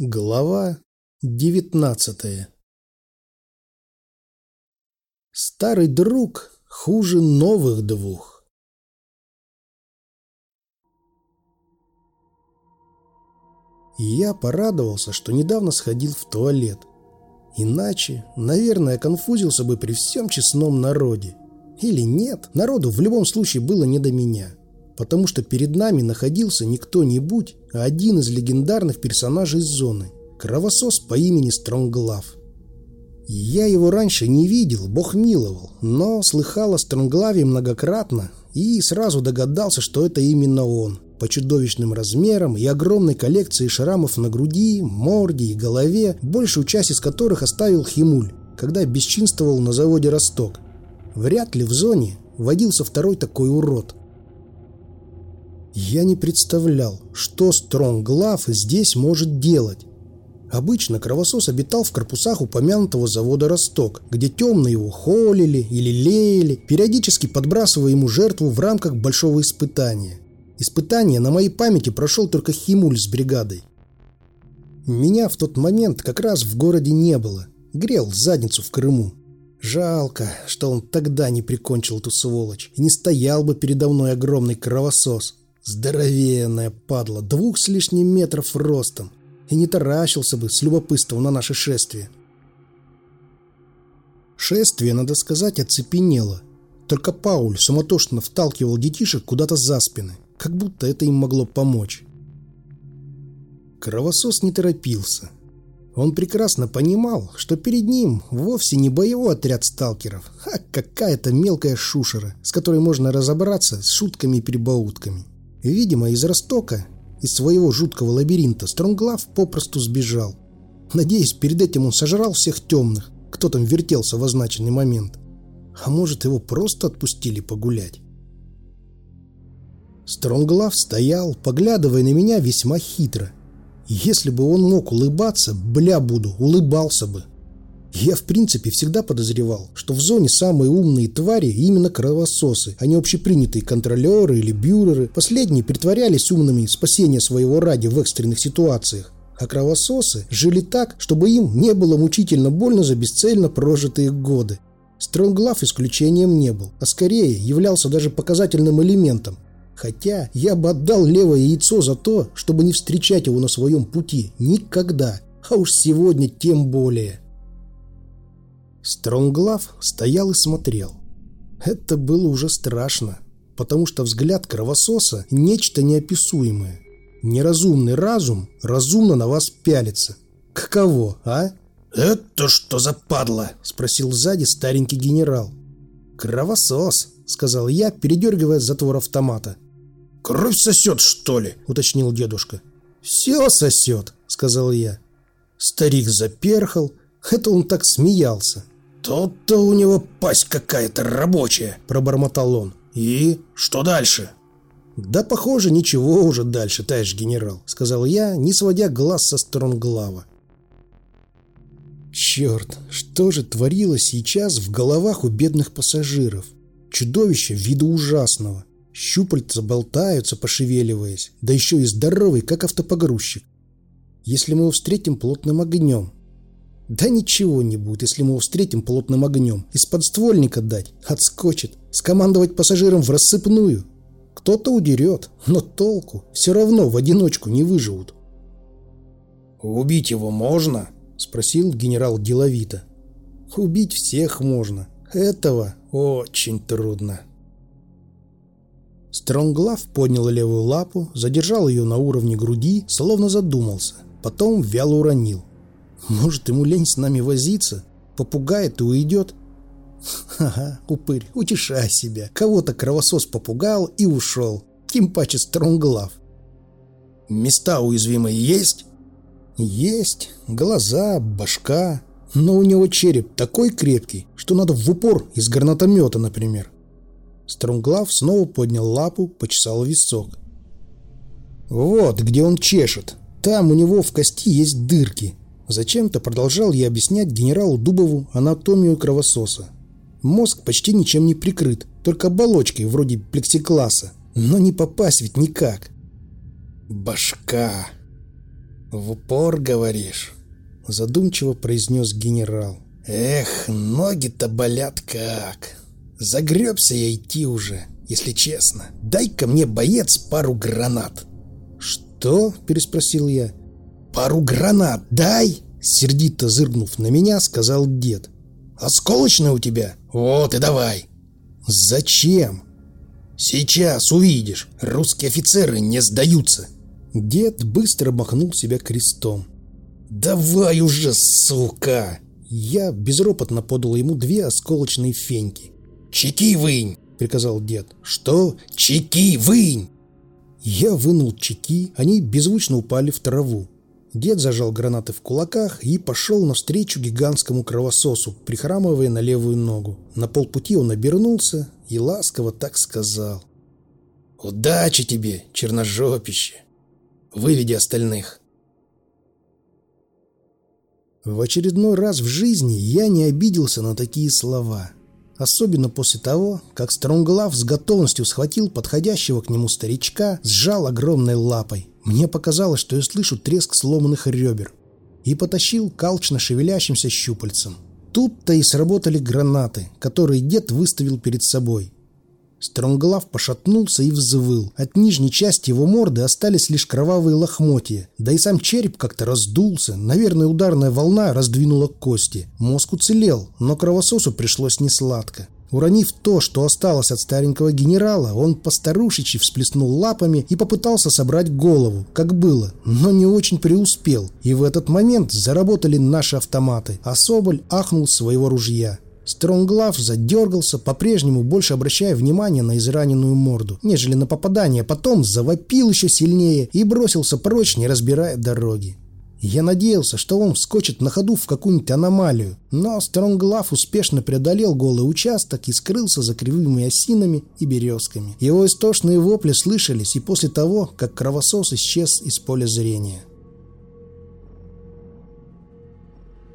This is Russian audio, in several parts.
Глава девятнадцатая Старый друг хуже новых двух. Я порадовался, что недавно сходил в туалет. Иначе, наверное, конфузился бы при всем честном народе. Или нет, народу в любом случае было не до меня потому что перед нами находился не кто-нибудь, а один из легендарных персонажей зоны – кровосос по имени Стронглав. Я его раньше не видел, бог миловал, но слыхал о Стронглаве многократно и сразу догадался, что это именно он. По чудовищным размерам и огромной коллекции шрамов на груди, морде и голове, большую часть из которых оставил Химуль, когда бесчинствовал на заводе «Росток». Вряд ли в зоне водился второй такой урод. Я не представлял, что Стронглав здесь может делать. Обычно кровосос обитал в корпусах упомянутого завода «Росток», где темные его холили или леяли, периодически подбрасывая ему жертву в рамках большого испытания. Испытание на моей памяти прошел только Химуль с бригадой. Меня в тот момент как раз в городе не было. Грел задницу в Крыму. Жалко, что он тогда не прикончил эту сволочь и не стоял бы передо мной огромный кровосос. Здоровенная падла, двух с лишним метров ростом, и не таращился бы с любопытством на наше шествие. Шествие, надо сказать, оцепенело. Только Пауль суматошно вталкивал детишек куда-то за спины, как будто это им могло помочь. Кровосос не торопился. Он прекрасно понимал, что перед ним вовсе не боевой отряд сталкеров, а какая-то мелкая шушера, с которой можно разобраться с шутками и перебаутками. Видимо, из Ростока, из своего жуткого лабиринта, Стронглав попросту сбежал. Надеюсь, перед этим он сожрал всех темных, кто там вертелся в означенный момент. А может, его просто отпустили погулять? Стронглав стоял, поглядывая на меня весьма хитро. Если бы он мог улыбаться, бля буду, улыбался бы. Я, в принципе, всегда подозревал, что в зоне самые умные твари именно кровососы, а не общепринятые контролеры или бюреры. Последние притворялись умными спасения своего ради в экстренных ситуациях. А кровососы жили так, чтобы им не было мучительно больно за бесцельно прожитые годы. Стронглав исключением не был, а скорее являлся даже показательным элементом. Хотя я бы отдал левое яйцо за то, чтобы не встречать его на своем пути никогда, а уж сегодня тем более. Стронглав стоял и смотрел. Это было уже страшно, потому что взгляд кровососа – нечто неописуемое. Неразумный разум разумно на вас пялится. Каково, а? «Это что за падла?» – спросил сзади старенький генерал. «Кровосос», – сказал я, передергивая затвор автомата. «Кровь сосет, что ли?» – уточнил дедушка. «Все сосет», – сказал я. Старик заперхал, это он так смеялся. «Тут-то у него пасть какая-то рабочая», – пробормотал он. «И что дальше?» «Да, похоже, ничего уже дальше, товарищ генерал», – сказал я, не сводя глаз со сторон глава. Черт, что же творилось сейчас в головах у бедных пассажиров? Чудовище вида ужасного. Щупальца болтаются, пошевеливаясь, да еще и здоровый, как автопогрузчик. Если мы его встретим плотным огнем, да ничего не будет, если мы его встретим плотным огнем. Из подствольника дать, отскочит. Скомандовать пассажирам в рассыпную. Кто-то удерет, но толку. Все равно в одиночку не выживут. «Убить его можно?» – спросил генерал деловито. «Убить всех можно. Этого очень трудно». Стронглав поднял левую лапу, задержал ее на уровне груди, словно задумался. Потом вяло уронил. Может, ему лень с нами возиться? Попугает и уйдет? Ха-ха, упырь, утешай себя. Кого-то кровосос попугал и ушел. Тем паче стронглав. Места уязвимые есть? Есть. Глаза, башка. Но у него череп такой крепкий, что надо в упор из гранатомета, например. Стронглав снова поднял лапу, почесал висок. Вот где он чешет. Там у него в кости есть дырки. Зачем-то продолжал я объяснять генералу Дубову анатомию кровососа. Мозг почти ничем не прикрыт, только оболочкой вроде плексикласса. Но не попасть ведь никак. Башка. «В упор, говоришь?» — задумчиво произнес генерал. «Эх, ноги-то болят как! Загребся я идти уже, если честно. Дай-ка мне, боец, пару гранат!» «Что?» — переспросил я. «Пару гранат дай!» Сердито зыркнув на меня, сказал дед. «Осколочная у тебя? Вот и давай!» «Зачем?» «Сейчас увидишь. Русские офицеры не сдаются!» Дед быстро махнул себя крестом. «Давай уже, сука!» Я безропотно подал ему две осколочные феньки. «Чеки вынь!» — приказал дед. «Что? Чеки вынь!» Я вынул чеки, они беззвучно упали в траву. Дед зажал гранаты в кулаках и пошел навстречу гигантскому кровососу, прихрамывая на левую ногу. На полпути он обернулся и ласково так сказал. «Удачи тебе, черножопище! Выведи остальных!» В очередной раз в жизни я не обиделся на такие слова. Особенно после того, как Стронглав с готовностью схватил подходящего к нему старичка, сжал огромной лапой. Мне показалось, что я слышу треск сломанных ребер. И потащил калчно шевелящимся щупальцем. Тут-то и сработали гранаты, которые дед выставил перед собой. Стронглав пошатнулся и взвыл. От нижней части его морды остались лишь кровавые лохмотья. Да и сам череп как-то раздулся. Наверное, ударная волна раздвинула кости. Мозг уцелел, но кровососу пришлось несладко. Уронив то, что осталось от старенького генерала, он постарушечи всплеснул лапами и попытался собрать голову, как было, но не очень преуспел. И в этот момент заработали наши автоматы, а Соболь ахнул своего ружья. Стронглав задергался, по-прежнему больше обращая внимание на израненную морду, нежели на попадание, потом завопил еще сильнее и бросился прочь, не разбирая дороги. Я надеялся, что он вскочит на ходу в какую-нибудь аномалию, но Стронглав успешно преодолел голый участок и скрылся за кривыми осинами и березками. Его истошные вопли слышались и после того, как кровосос исчез из поля зрения.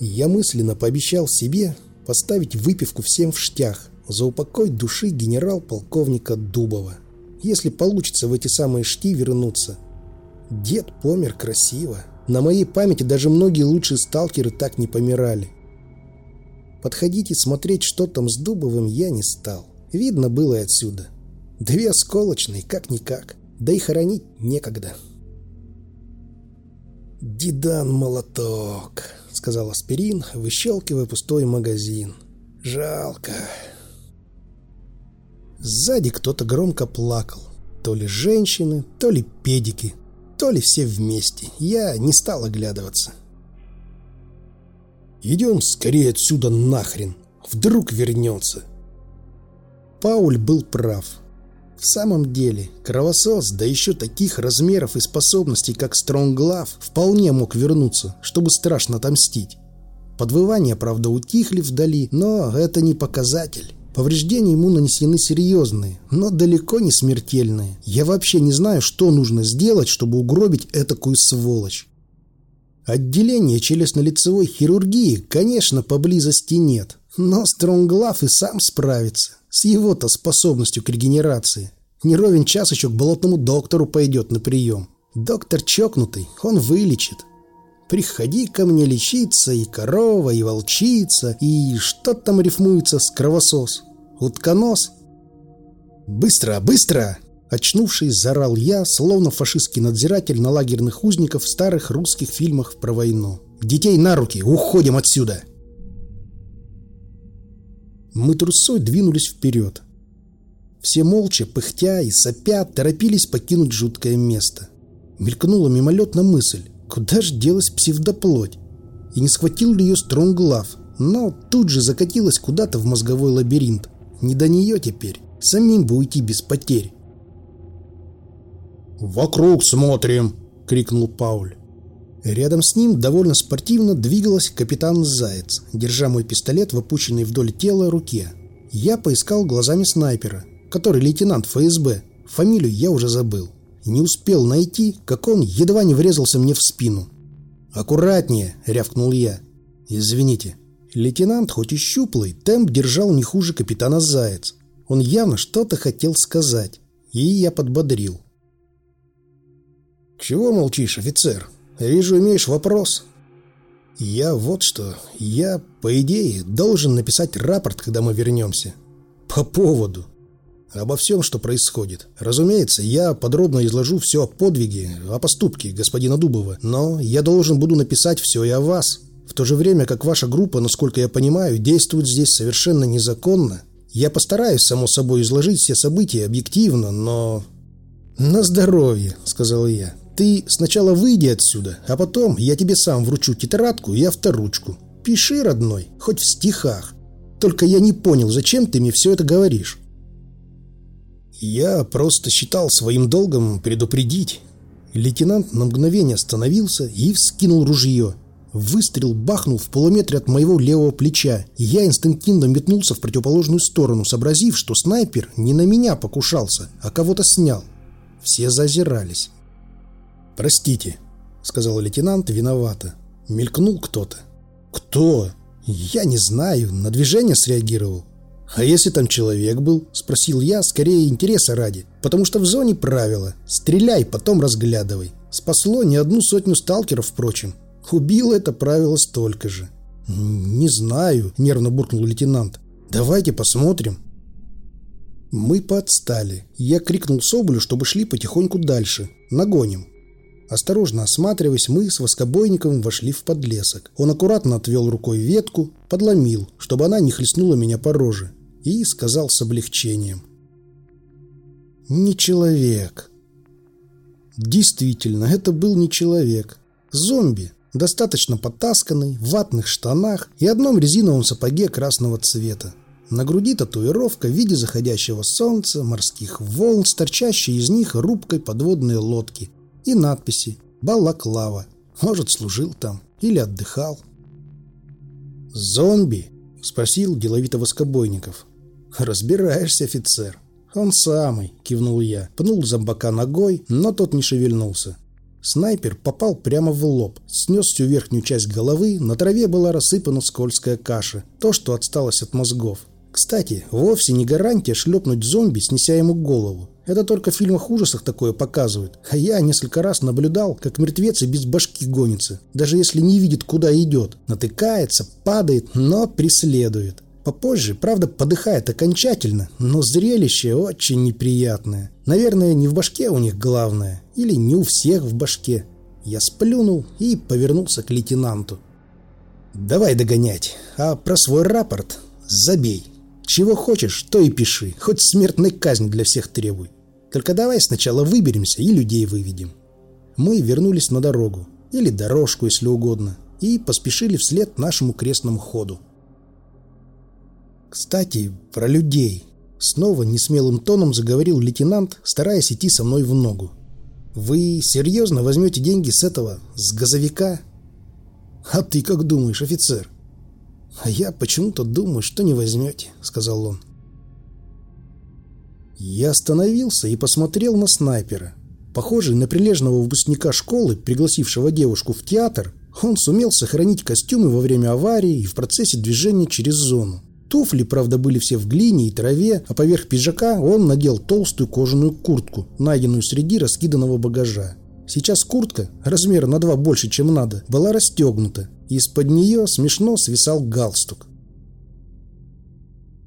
Я мысленно пообещал себе, поставить выпивку всем в штях за упокой души генерал-полковника Дубова. Если получится в эти самые шти вернуться. Дед помер красиво. На моей памяти даже многие лучшие сталкеры так не помирали. Подходить и смотреть, что там с Дубовым, я не стал. Видно было и отсюда. Две осколочные, как-никак. Да и хоронить некогда. «Дидан молоток», — сказал Аспирин, выщелкивая пустой магазин. «Жалко». Сзади кто-то громко плакал. То ли женщины, то ли педики, то ли все вместе. Я не стал оглядываться. «Идем скорее отсюда нахрен. Вдруг вернется». Пауль был прав. В самом деле, кровосос, да еще таких размеров и способностей, как Стронглав, вполне мог вернуться, чтобы страшно отомстить. Подвывания, правда, утихли вдали, но это не показатель. Повреждения ему нанесены серьезные, но далеко не смертельные. Я вообще не знаю, что нужно сделать, чтобы угробить этакую сволочь. Отделения челюстно-лицевой хирургии, конечно, поблизости нет, но Стронглав и сам справится. С его-то способностью к регенерации. Не ровен час еще к болотному доктору пойдет на прием. Доктор чокнутый, он вылечит. Приходи ко мне лечиться и корова, и волчица, и что там рифмуется с кровосос? Утконос? Быстро, быстро! Очнувшись, зарал я, словно фашистский надзиратель на лагерных узников в старых русских фильмах про войну. «Детей на руки! Уходим отсюда!» Мы трусой двинулись вперед. Все молча, пыхтя и сопя, торопились покинуть жуткое место. Мелькнула мимолетная мысль, куда же делась псевдоплоть? И не схватил ли ее Стронглав? Но тут же закатилась куда-то в мозговой лабиринт. Не до нее теперь. Самим бы уйти без потерь. «Вокруг смотрим!» — крикнул Пауль. Рядом с ним довольно спортивно двигалась капитан Заяц, держа мой пистолет в опущенной вдоль тела руке. Я поискал глазами снайпера, который лейтенант ФСБ. Фамилию я уже забыл. Не успел найти, как он едва не врезался мне в спину. «Аккуратнее!» — рявкнул я. «Извините». Лейтенант, хоть и щуплый, темп держал не хуже капитана Заяц. Он явно что-то хотел сказать, и я подбодрил. «Чего молчишь, офицер?» Вижу, имеешь вопрос. Я вот что. Я, по идее, должен написать рапорт, когда мы вернемся. По поводу. Обо всем, что происходит. Разумеется, я подробно изложу все о подвиге, о поступке господина Дубова, но я должен буду написать все и о вас. В то же время, как ваша группа, насколько я понимаю, действует здесь совершенно незаконно. Я постараюсь, само собой, изложить все события объективно, но... «На здоровье», — сказал я. «Ты сначала выйди отсюда, а потом я тебе сам вручу тетрадку и авторучку. Пиши, родной, хоть в стихах. Только я не понял, зачем ты мне все это говоришь?» Я просто считал своим долгом предупредить. Лейтенант на мгновение остановился и вскинул ружье. Выстрел бахнул в полуметре от моего левого плеча, и я инстинктивно метнулся в противоположную сторону, сообразив, что снайпер не на меня покушался, а кого-то снял. Все зазирались. «Простите», — сказал лейтенант виновато. Мелькнул кто-то. «Кто?» «Я не знаю, на движение среагировал». «А если там человек был?» – спросил я, скорее интереса ради. «Потому что в зоне правила. Стреляй, потом разглядывай. Спасло не одну сотню сталкеров, впрочем. Убило это правило столько же». «Не знаю», – нервно буркнул лейтенант. «Давайте посмотрим». Мы подстали. Я крикнул Соболю, чтобы шли потихоньку дальше. Нагоним. Осторожно осматриваясь, мы с воскобойником вошли в подлесок. Он аккуратно отвел рукой ветку, подломил, чтобы она не хлестнула меня по роже и сказал с облегчением. «Не человек». Действительно, это был не человек. Зомби, достаточно потасканный, в ватных штанах и одном резиновом сапоге красного цвета. На груди татуировка в виде заходящего солнца, морских волн, с торчащей из них рубкой подводной лодки и надписи «Балаклава». Может, служил там или отдыхал. «Зомби?» – спросил деловито воскобойников. «Разбираешься, офицер». «Он самый», — кивнул я. Пнул зомбака ногой, но тот не шевельнулся. Снайпер попал прямо в лоб, снес всю верхнюю часть головы, на траве была рассыпана скользкая каша, то, что отсталось от мозгов. Кстати, вовсе не гарантия шлепнуть зомби, снеся ему голову. Это только в фильмах ужасах такое показывают. А я несколько раз наблюдал, как мертвец и без башки гонится, даже если не видит, куда идет. Натыкается, падает, но преследует. Попозже, правда, подыхает окончательно, но зрелище очень неприятное. Наверное, не в башке у них главное, или не у всех в башке. Я сплюнул и повернулся к лейтенанту. «Давай догонять, а про свой рапорт забей. Чего хочешь, то и пиши, хоть смертной казнь для всех требуй. Только давай сначала выберемся и людей выведем». Мы вернулись на дорогу, или дорожку, если угодно, и поспешили вслед нашему крестному ходу. «Кстати, про людей». Снова несмелым тоном заговорил лейтенант, стараясь идти со мной в ногу. «Вы серьезно возьмете деньги с этого, с газовика?» «А ты как думаешь, офицер?» «А я почему-то думаю, что не возьмете», — сказал он. Я остановился и посмотрел на снайпера. Похожий на прилежного выпускника школы, пригласившего девушку в театр, он сумел сохранить костюмы во время аварии и в процессе движения через зону. Туфли, правда, были все в глине и траве, а поверх пиджака он надел толстую кожаную куртку, найденную среди раскиданного багажа. Сейчас куртка, размера на два больше, чем надо, была расстегнута, и из-под нее смешно свисал галстук.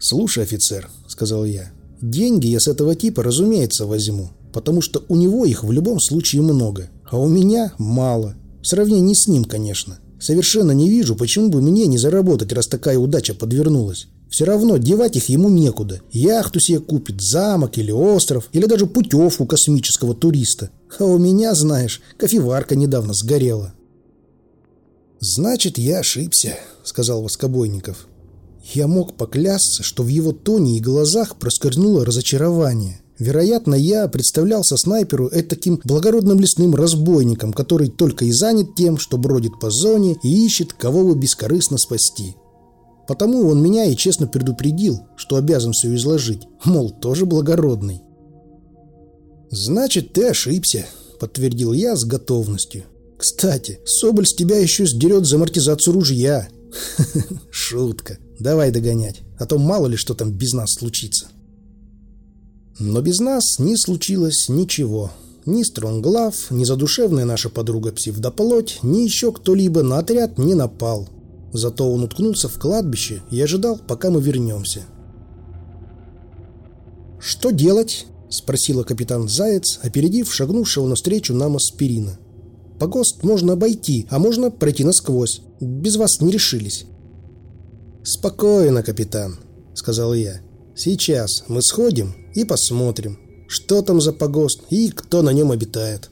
«Слушай, офицер», — сказал я, — «деньги я с этого типа, разумеется, возьму, потому что у него их в любом случае много, а у меня мало. В сравнении с ним, конечно. Совершенно не вижу, почему бы мне не заработать, раз такая удача подвернулась. Все равно девать их ему некуда. Яхту себе купит, замок или остров, или даже путевку космического туриста. А у меня, знаешь, кофеварка недавно сгорела. «Значит, я ошибся», — сказал Воскобойников. Я мог поклясться, что в его тоне и глазах проскользнуло разочарование. Вероятно, я представлялся снайперу таким благородным лесным разбойником, который только и занят тем, что бродит по зоне и ищет, кого бы бескорыстно спасти. Потому он меня и честно предупредил, что обязан все изложить, мол, тоже благородный. «Значит, ты ошибся», — подтвердил я с готовностью. «Кстати, Соболь с тебя еще сдерет за амортизацию ружья». Шутка. Давай догонять, а то мало ли что там без нас случится. Но без нас не случилось ничего. Ни Стронглав, ни задушевная наша подруга Псевдоплоть, ни еще кто-либо на отряд не напал. Зато он уткнулся в кладбище и ожидал, пока мы вернемся. «Что делать?» — спросила капитан Заяц, опередив шагнувшего навстречу нам аспирина. «Погост можно обойти, а можно пройти насквозь. Без вас не решились». «Спокойно, капитан», — сказал я. «Сейчас мы сходим и посмотрим, что там за погост и кто на нем обитает».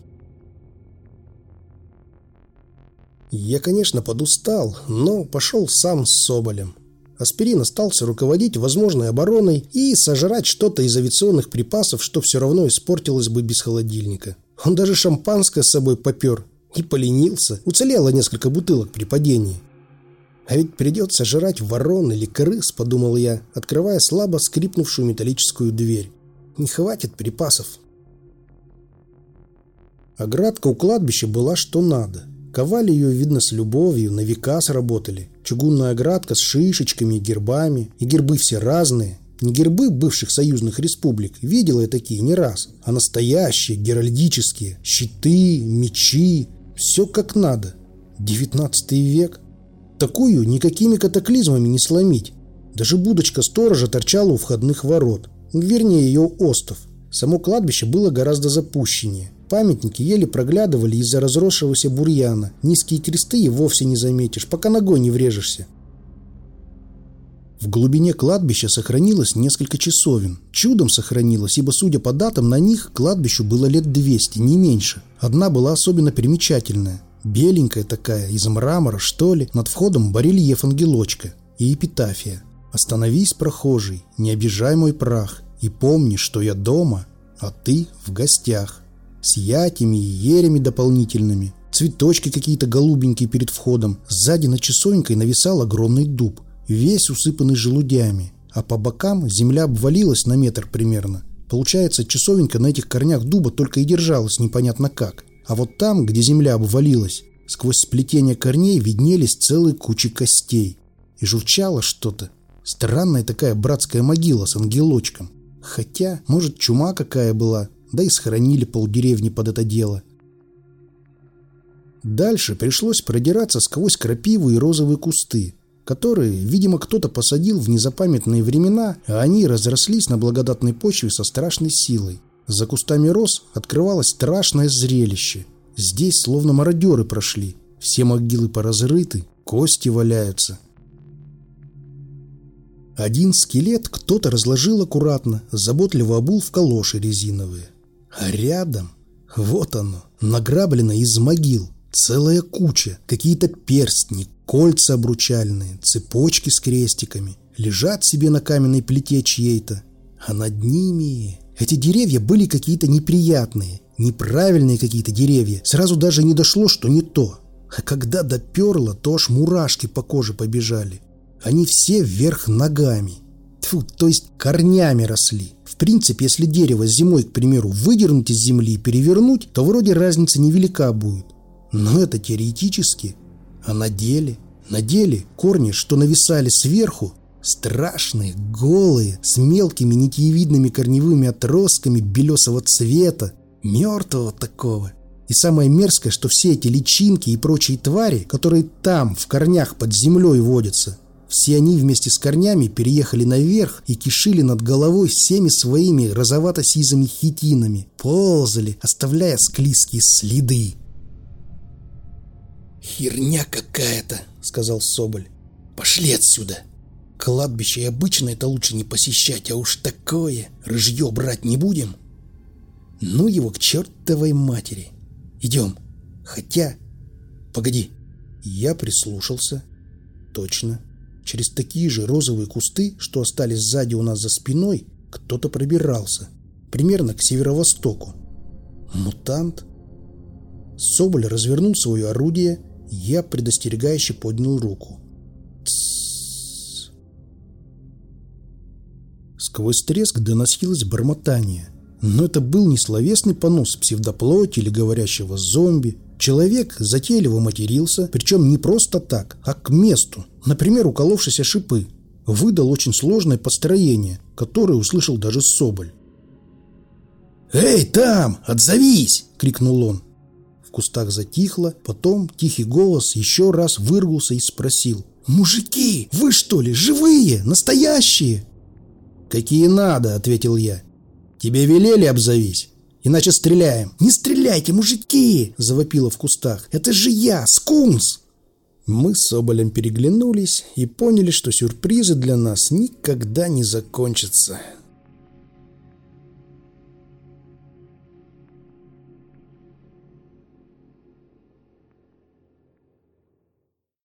Я, конечно, подустал, но пошел сам с Соболем. Аспирин остался руководить возможной обороной и сожрать что-то из авиационных припасов, что все равно испортилось бы без холодильника. Он даже шампанское с собой попер и поленился. Уцелело несколько бутылок при падении. А ведь придется жрать ворон или крыс, подумал я, открывая слабо скрипнувшую металлическую дверь. Не хватит припасов. Оградка у кладбища была что надо. Ковали ее, видно, с любовью, на века сработали. Чугунная оградка с шишечками и гербами. И гербы все разные. Не гербы бывших союзных республик, видела я такие не раз, а настоящие, геральдические. Щиты, мечи, все как надо. Девятнадцатый век. Такую никакими катаклизмами не сломить. Даже будочка сторожа торчала у входных ворот. Вернее, ее остов. Само кладбище было гораздо запущеннее. Памятники еле проглядывали из-за разросшегося бурьяна. Низкие кресты и вовсе не заметишь, пока ногой не врежешься. В глубине кладбища сохранилось несколько часовен. Чудом сохранилось, ибо, судя по датам, на них кладбищу было лет 200, не меньше. Одна была особенно примечательная. Беленькая такая, из мрамора, что ли, над входом барельеф ангелочка и эпитафия. «Остановись, прохожий, не обижай мой прах, и помни, что я дома, а ты в гостях» с ятями и ерями дополнительными, цветочки какие-то голубенькие перед входом. Сзади на часовенькой нависал огромный дуб, весь усыпанный желудями, а по бокам земля обвалилась на метр примерно. Получается, часовенька на этих корнях дуба только и держалась непонятно как. А вот там, где земля обвалилась, сквозь сплетение корней виднелись целые кучи костей. И журчало что-то. Странная такая братская могила с ангелочком. Хотя, может, чума какая была, да и схоронили полдеревни под это дело. Дальше пришлось продираться сквозь крапиву и розовые кусты, которые, видимо, кто-то посадил в незапамятные времена, а они разрослись на благодатной почве со страшной силой. За кустами роз открывалось страшное зрелище. Здесь словно мародеры прошли. Все могилы поразрыты, кости валяются. Один скелет кто-то разложил аккуратно, заботливо обул в калоши резиновые. А рядом, вот оно, награблено из могил, целая куча, какие-то перстни, кольца обручальные, цепочки с крестиками, лежат себе на каменной плите чьей-то, а над ними... Эти деревья были какие-то неприятные, неправильные какие-то деревья. Сразу даже не дошло, что не то. А когда доперло, то аж мурашки по коже побежали. Они все вверх ногами. Тьфу, то есть корнями росли. В принципе, если дерево зимой, к примеру, выдернуть из земли и перевернуть, то вроде разница невелика будет. Но это теоретически. А на деле? На деле корни, что нависали сверху, страшные, голые, с мелкими нитьевидными корневыми отростками белесого цвета, мертвого такого. И самое мерзкое, что все эти личинки и прочие твари, которые там, в корнях под землей водятся, все они вместе с корнями переехали наверх и кишили над головой всеми своими розовато-сизыми хитинами, ползали, оставляя склизкие следы. «Херня какая-то», — сказал Соболь. «Пошли отсюда. Кладбище и обычно это лучше не посещать, а уж такое рыжье брать не будем. Ну его к чертовой матери. Идем. Хотя... Погоди». Я прислушался. Точно. Через такие же розовые кусты, что остались сзади у нас за спиной, кто-то пробирался. Примерно к северо-востоку. Мутант? Соболь развернул свое орудие, я предостерегающе поднял руку. Сквозь треск доносилось бормотание. Но это был не словесный понос псевдоплоти или говорящего зомби. Человек затейливо матерился, причем не просто так, а к месту, например, уколовшиеся шипы. Выдал очень сложное построение, которое услышал даже Соболь. «Эй, там! Отзовись!» — крикнул он. В кустах затихло, потом тихий голос еще раз вырвался и спросил. «Мужики, вы что ли, живые, настоящие?» «Какие надо», — ответил я. «Тебе велели обзовись, иначе стреляем». «Не стреляйте, мужики!» — завопило в кустах. «Это же я, скунс!» Мы с Соболем переглянулись и поняли, что сюрпризы для нас никогда не закончатся.